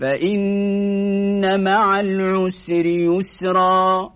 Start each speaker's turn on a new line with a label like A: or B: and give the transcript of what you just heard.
A: فإن مع العسر يسرا